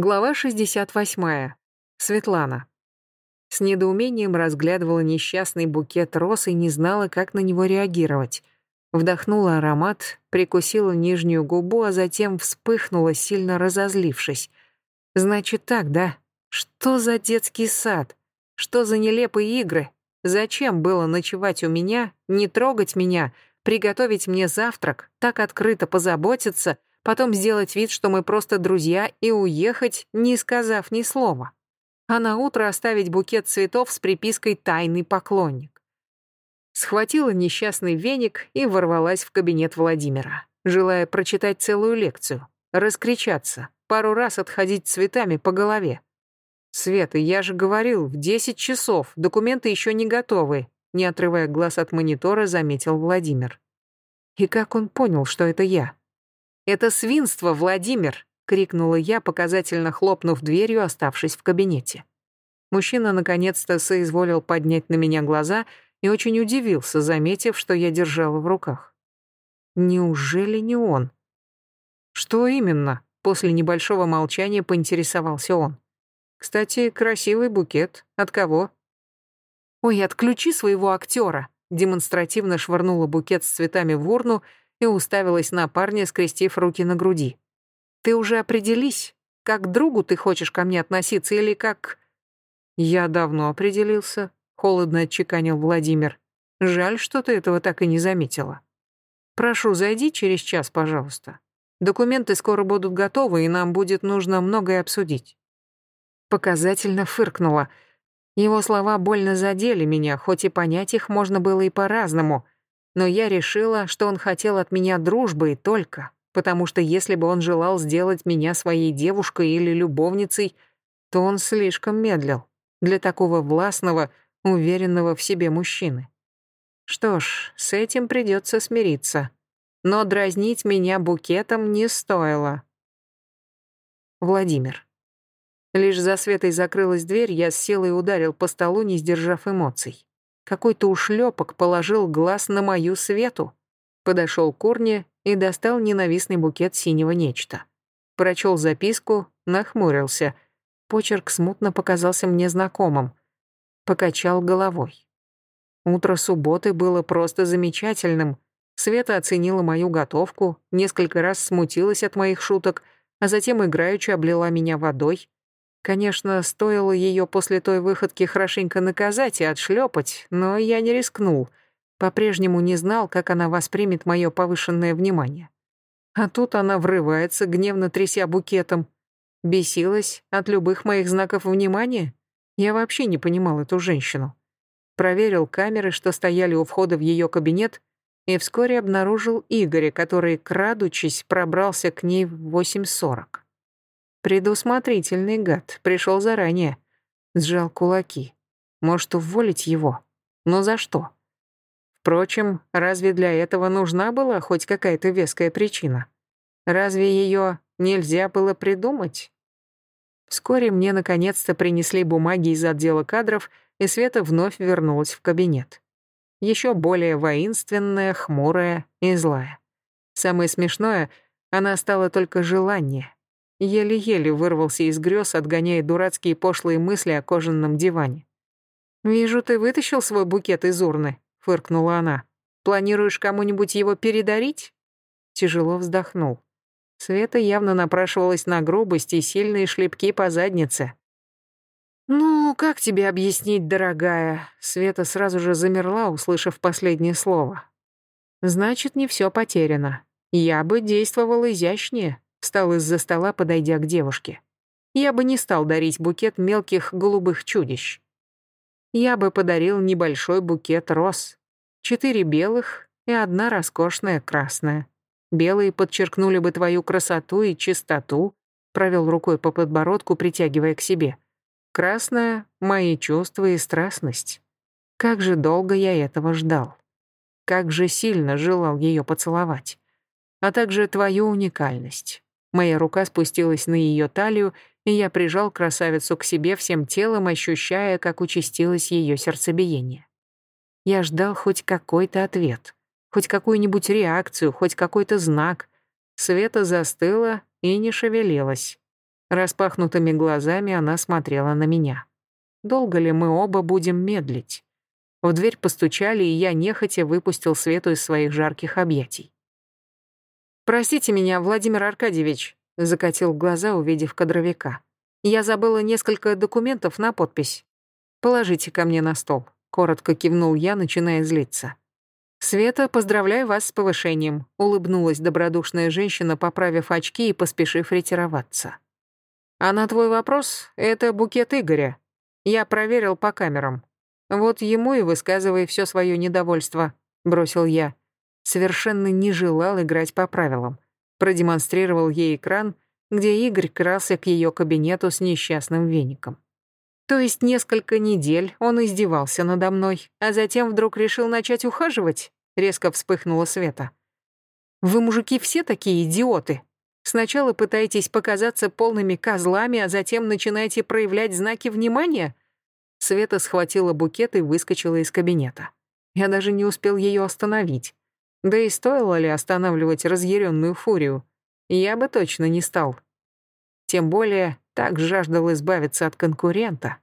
Глава 68. Светлана. С недоумением разглядывала несчастный букет роз и не знала, как на него реагировать. Вдохнула аромат, прикусила нижнюю губу, а затем вспыхнула, сильно разозлившись. «Значит так, да? Что за детский сад? Что за нелепые игры? Зачем было ночевать у меня, не трогать меня, приготовить мне завтрак, так открыто позаботиться, потом сделать вид, что мы просто друзья, и уехать, не сказав ни слова. А на утро оставить букет цветов с припиской «Тайный поклонник». Схватила несчастный веник и ворвалась в кабинет Владимира, желая прочитать целую лекцию, раскричаться, пару раз отходить цветами по голове. «Света, я же говорил, в 10 часов, документы еще не готовы», не отрывая глаз от монитора, заметил Владимир. И как он понял, что это я? «Это свинство, Владимир!» — крикнула я, показательно хлопнув дверью, оставшись в кабинете. Мужчина наконец-то соизволил поднять на меня глаза и очень удивился, заметив, что я держала в руках. Неужели не он? Что именно? После небольшого молчания поинтересовался он. Кстати, красивый букет. От кого? Ой, отключи своего актера. Демонстративно швырнула букет с цветами в урну и уставилась на парня, скрестив руки на груди. «Ты уже определись, как к другу ты хочешь ко мне относиться или как...» «Я давно определился», — холодно отчеканил Владимир. «Жаль, что ты этого так и не заметила. Прошу, зайди через час, пожалуйста. Документы скоро будут готовы, и нам будет нужно многое обсудить». Показательно фыркнула. Его слова больно задели меня, хоть и понять их можно было и по-разному — но я решила, что он хотел от меня дружбы и только, потому что если бы он желал сделать меня своей девушкой или любовницей, то он слишком медлил для такого властного, уверенного в себе мужчины. Что ж, с этим придется смириться. Но дразнить меня букетом не стоило. Владимир. Лишь за Светой закрылась дверь, я с силой ударил по столу, не сдержав эмоций. Какой-то ушлепок положил глаз на мою свету. Подошел к урне и достал ненавистный букет синего нечто. Прочел записку, нахмурился. Почерк смутно показался мне знакомым. Покачал головой. Утро субботы было просто замечательным. Света оценила мою готовку, несколько раз смутилась от моих шуток, а затем играючи облила меня водой, Конечно, стоило ее после той выходки хорошенько наказать и отшлепать, но я не рискнул. По-прежнему не знал, как она воспримет мое повышенное внимание. А тут она врывается, гневно тряся букетом. Бесилась от любых моих знаков внимания? Я вообще не понимал эту женщину. Проверил камеры, что стояли у входа в ее кабинет, и вскоре обнаружил Игоря, который, крадучись, пробрался к ней в 8.40. Предусмотрительный гад, пришел заранее. Сжал кулаки. Может, уволить его? Но за что? Впрочем, разве для этого нужна была хоть какая-то веская причина? Разве ее нельзя было придумать? Вскоре мне наконец-то принесли бумаги из отдела кадров, и Света вновь вернулась в кабинет. Еще более воинственная, хмурая и злая. Самое смешное, она стала только желание, Еле-еле вырвался из грез, отгоняя дурацкие пошлые мысли о кожаном диване. «Вижу, ты вытащил свой букет из урны», — фыркнула она. «Планируешь кому-нибудь его передарить?» Тяжело вздохнул. Света явно напрашивалась на грубость и сильные шлепки по заднице. «Ну, как тебе объяснить, дорогая?» Света сразу же замерла, услышав последнее слово. «Значит, не все потеряно. Я бы действовал изящнее, Встал из-за стола, подойдя к девушке. Я бы не стал дарить букет мелких голубых чудищ. Я бы подарил небольшой букет роз. Четыре белых и одна роскошная красная. Белые подчеркнули бы твою красоту и чистоту, провел рукой по подбородку, притягивая к себе. Красная — мои чувства и страстность. Как же долго я этого ждал. Как же сильно желал ее поцеловать. А также твою уникальность. Моя рука спустилась на ее талию, и я прижал красавицу к себе всем телом, ощущая, как участилось ее сердцебиение. Я ждал хоть какой-то ответ, хоть какую-нибудь реакцию, хоть какой-то знак. Света застыла и не шевелилась. Распахнутыми глазами она смотрела на меня. Долго ли мы оба будем медлить? В дверь постучали, и я нехотя выпустил Свету из своих жарких объятий. «Простите меня, Владимир Аркадьевич», — закатил глаза, увидев кадровика. «Я забыла несколько документов на подпись. Положите ко мне на стол», — коротко кивнул я, начиная злиться. «Света, поздравляю вас с повышением», — улыбнулась добродушная женщина, поправив очки и поспешив ретироваться. «А на твой вопрос, это букет Игоря. Я проверил по камерам. Вот ему и высказывай все свое недовольство», — бросил я. Совершенно не желал играть по правилам. Продемонстрировал ей экран, где Игорь крался к ее кабинету с несчастным веником. То есть несколько недель он издевался надо мной, а затем вдруг решил начать ухаживать? Резко вспыхнула Света. Вы, мужики, все такие идиоты. Сначала пытаетесь показаться полными козлами, а затем начинаете проявлять знаки внимания? Света схватила букет и выскочила из кабинета. Я даже не успел ее остановить. Да и стоило ли останавливать разъяренную фурию? Я бы точно не стал. Тем более, так жаждал избавиться от конкурента.